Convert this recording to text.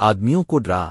آدمیوں کو ڈرا۔